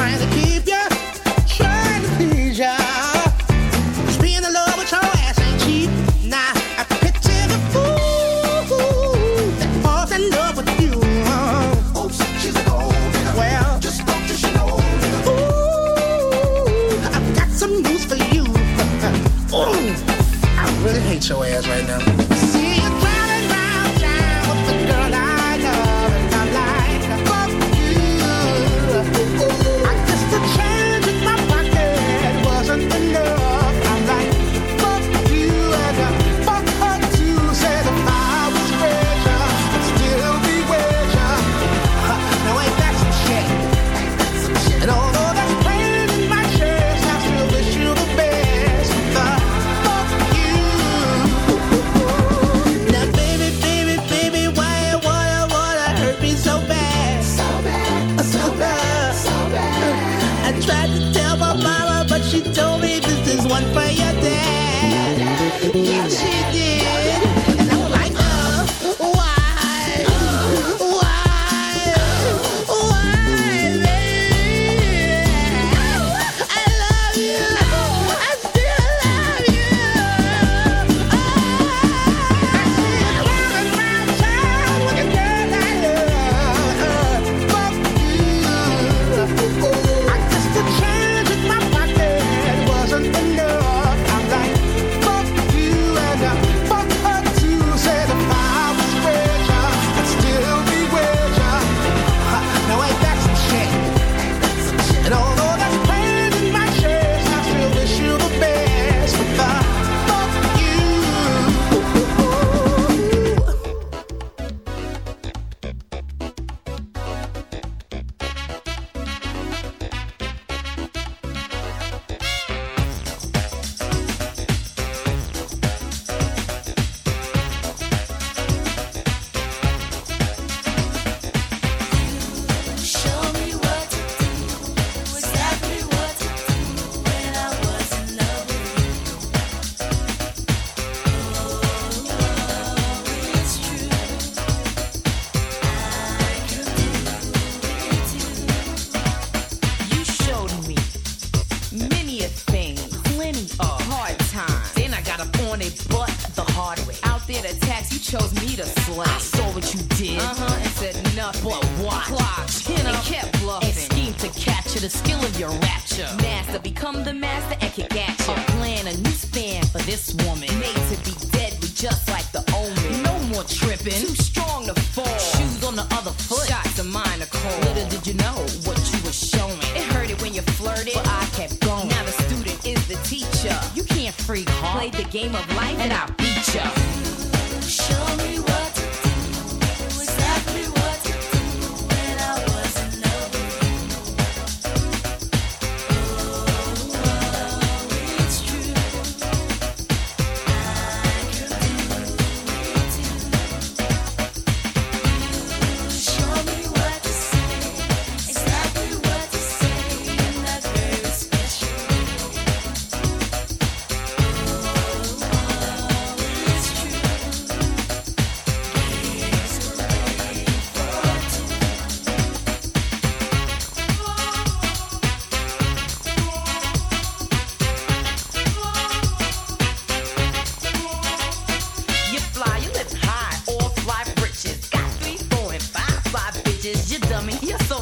trying to keep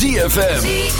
ZFM.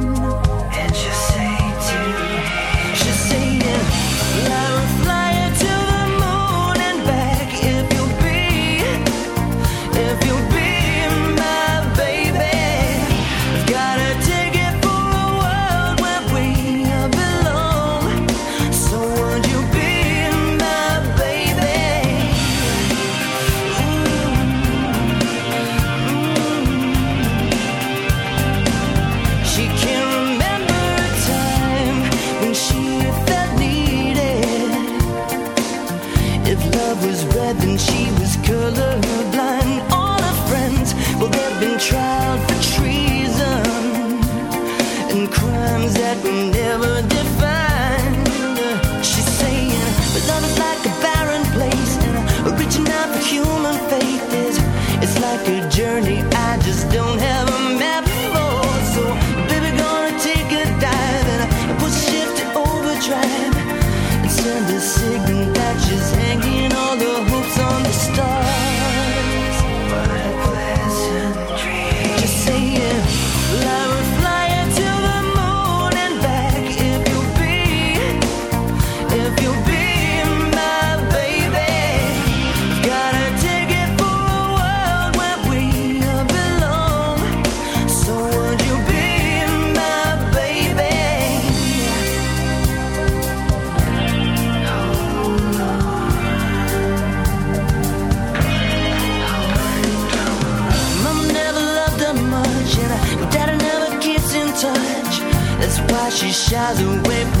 shadow away.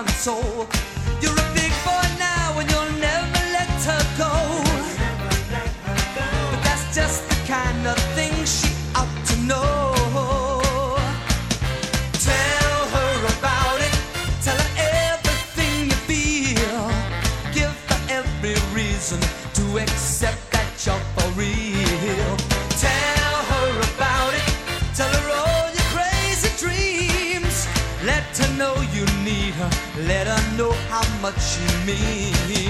one soul. how much you mean.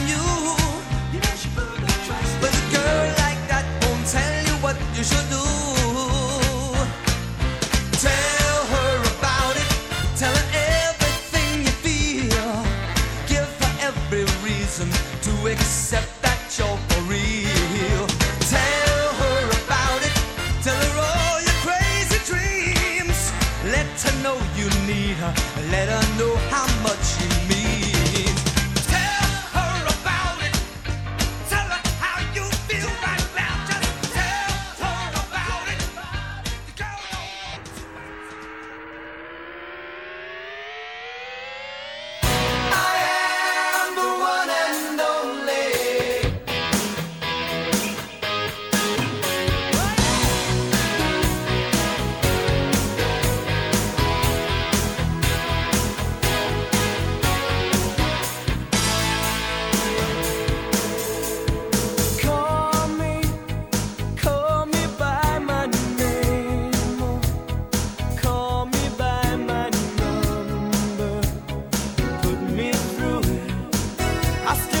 I still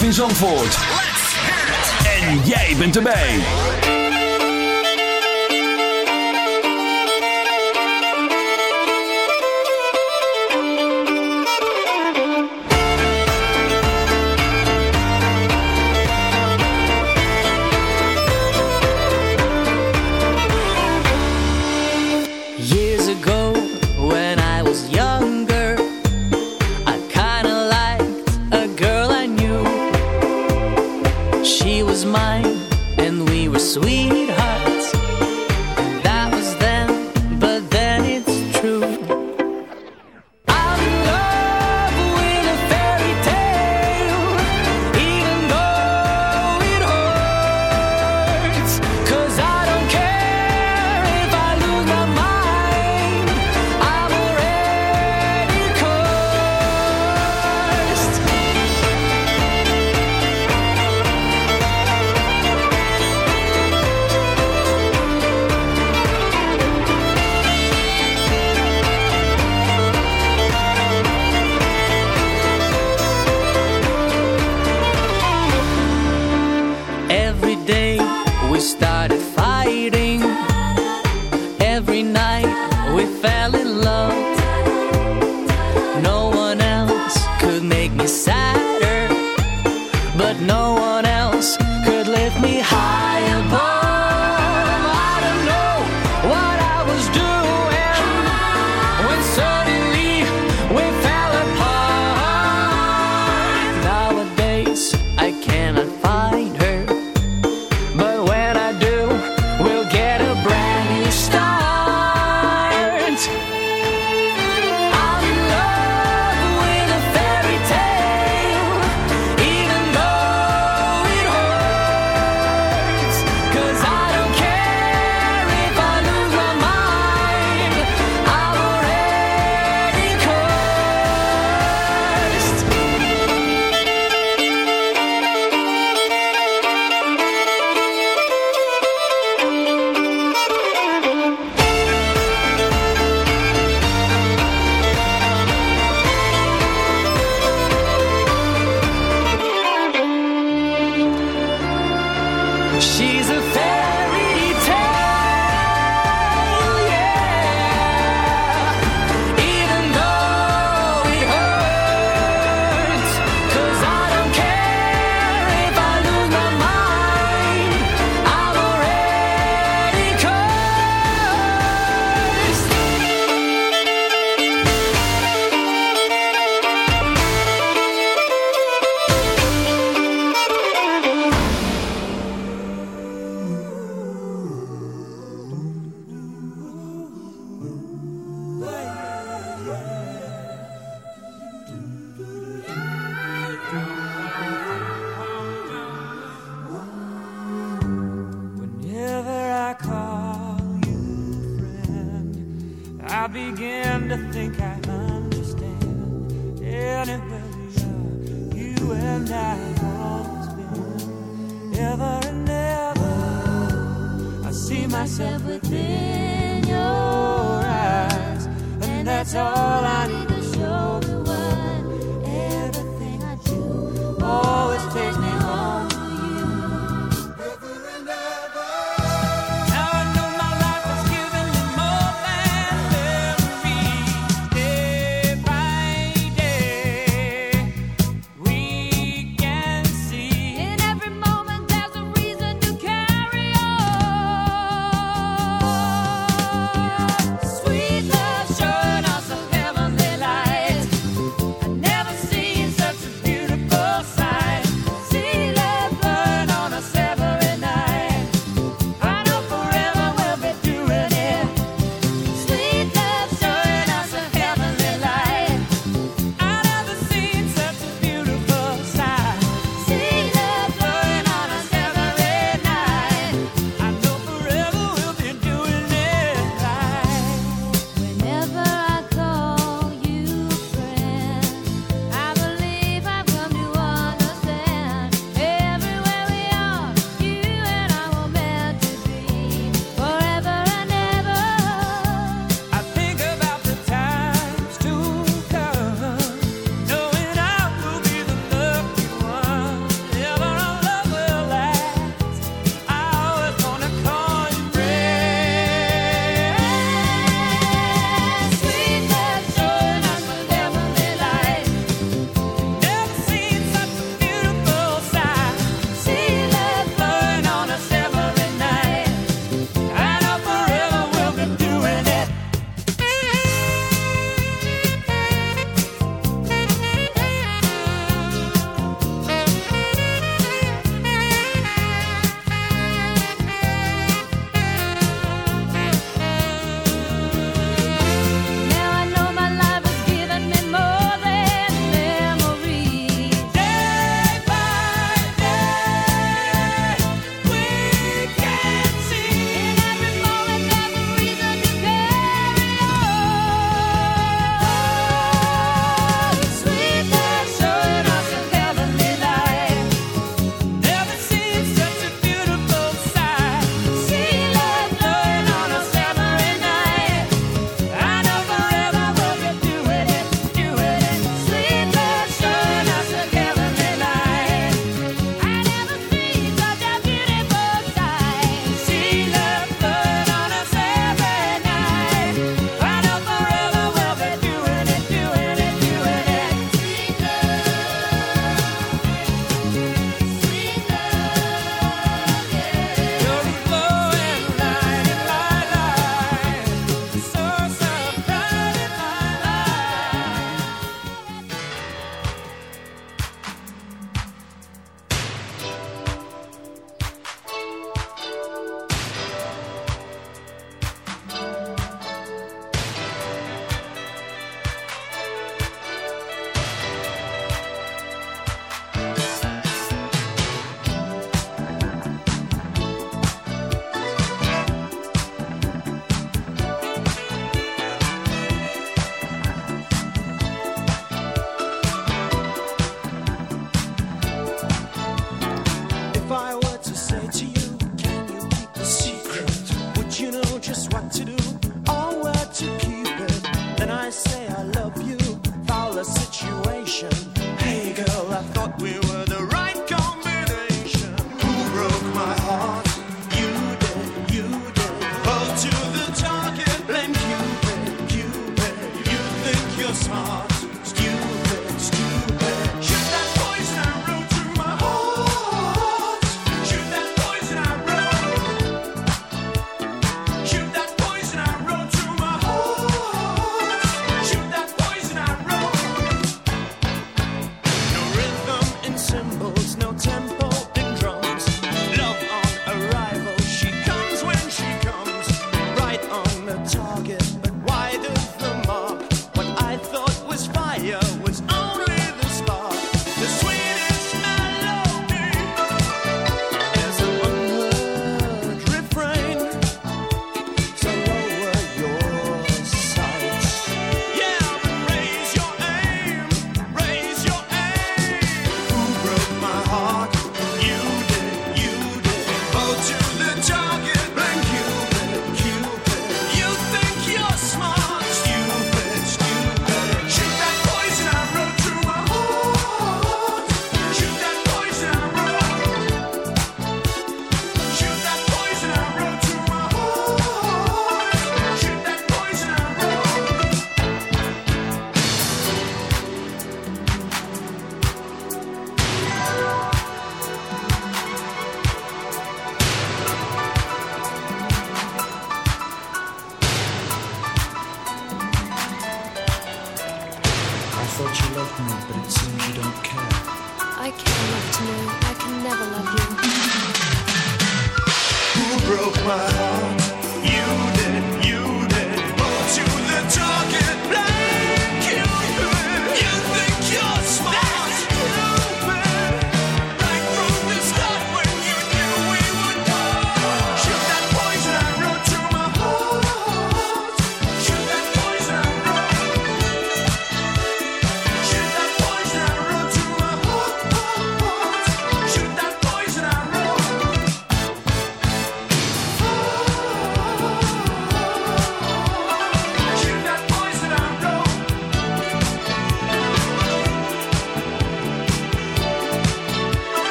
In Zandvoort. Was mine, and we were sweethearts.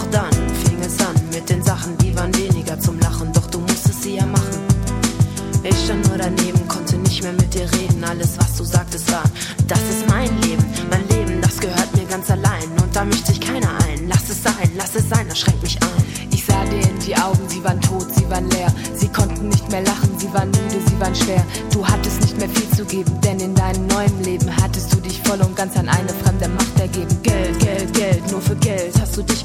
Doch dann fing es an mit den Sachen, die waren weniger zum Lachen, doch du musstest sie ja machen. Ich stand nur daneben, konnte nicht mehr mit dir reden, alles was du sagtest war, das ist mein Leben, mein Leben, das gehört mir ganz allein und da mischt sich keiner ein. Lass es sein, lass es sein, das schränkt mich ein. Ich sah dir in die Augen, sie waren tot, sie waren leer. Sie konnten nicht mehr lachen, sie waren müde, sie waren schwer. Du hattest nicht mehr viel zu geben, denn in deinem neuen Leben hattest du dich voll und ganz an eine fremde Macht ergeben. Geld, Geld, Geld, nur für Geld hast du dich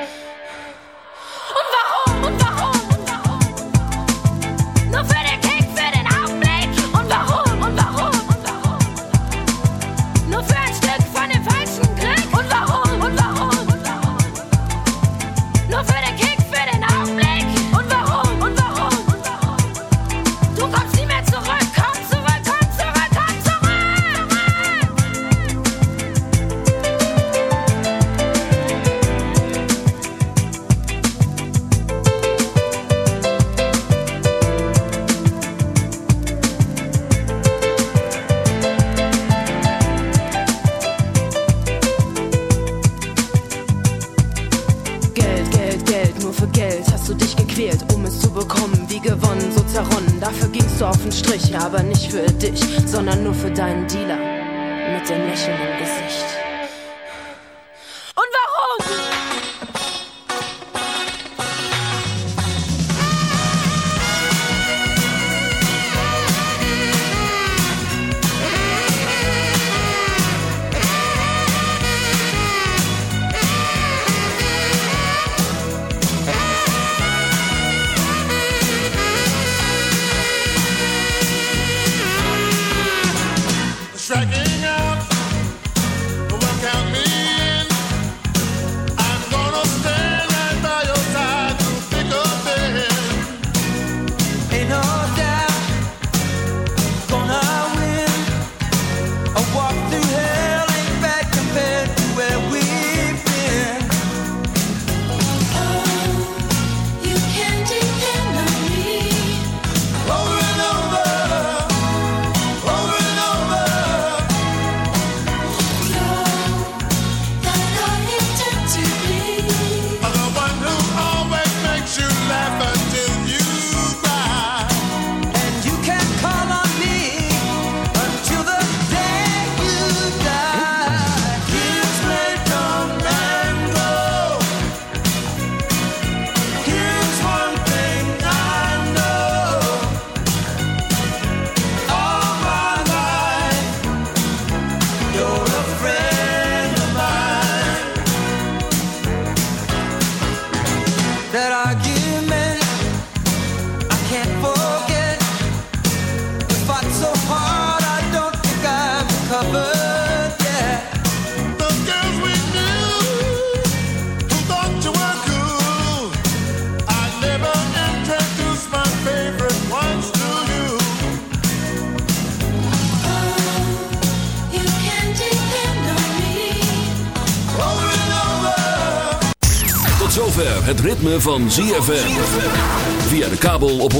Van ZFM. Via de kabel op 104.5.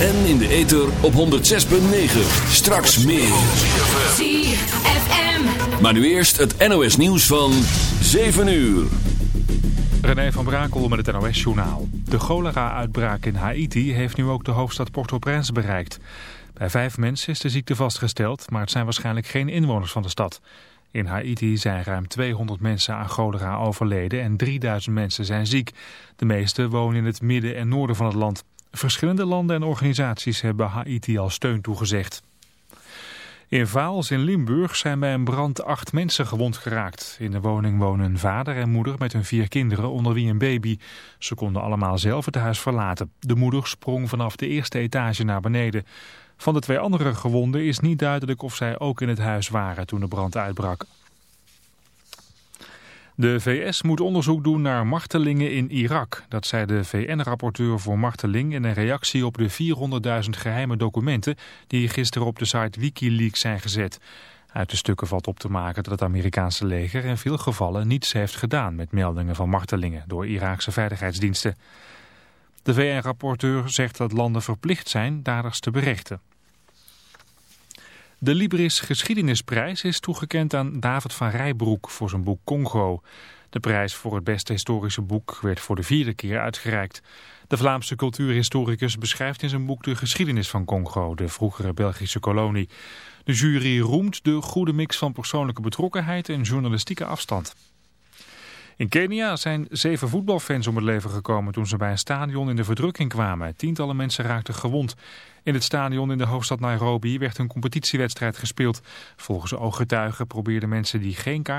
En in de ether op 106.9. Straks meer. ZFM. Maar nu eerst het NOS nieuws van 7 uur. René van Brakel met het NOS-journaal. De cholera-uitbraak in Haiti heeft nu ook de hoofdstad Port-au-Prince bereikt. Bij vijf mensen is de ziekte vastgesteld, maar het zijn waarschijnlijk geen inwoners van de stad. In Haiti zijn ruim 200 mensen aan cholera overleden en 3000 mensen zijn ziek. De meeste wonen in het midden en noorden van het land. Verschillende landen en organisaties hebben Haiti al steun toegezegd. In Vaals in Limburg zijn bij een brand acht mensen gewond geraakt. In de woning wonen vader en moeder met hun vier kinderen, onder wie een baby. Ze konden allemaal zelf het huis verlaten. De moeder sprong vanaf de eerste etage naar beneden. Van de twee andere gewonden is niet duidelijk of zij ook in het huis waren toen de brand uitbrak. De VS moet onderzoek doen naar martelingen in Irak. Dat zei de VN-rapporteur voor marteling in een reactie op de 400.000 geheime documenten die gisteren op de site Wikileaks zijn gezet. Uit de stukken valt op te maken dat het Amerikaanse leger in veel gevallen niets heeft gedaan met meldingen van martelingen door Iraakse veiligheidsdiensten. De VN-rapporteur zegt dat landen verplicht zijn daders te berechten. De Libris Geschiedenisprijs is toegekend aan David van Rijbroek voor zijn boek Congo. De prijs voor het beste historische boek werd voor de vierde keer uitgereikt. De Vlaamse cultuurhistoricus beschrijft in zijn boek de geschiedenis van Congo, de vroegere Belgische kolonie. De jury roemt de goede mix van persoonlijke betrokkenheid en journalistieke afstand. In Kenia zijn zeven voetbalfans om het leven gekomen toen ze bij een stadion in de verdrukking kwamen. Tientallen mensen raakten gewond. In het stadion in de hoofdstad Nairobi werd een competitiewedstrijd gespeeld. Volgens ooggetuigen probeerden mensen die geen kaart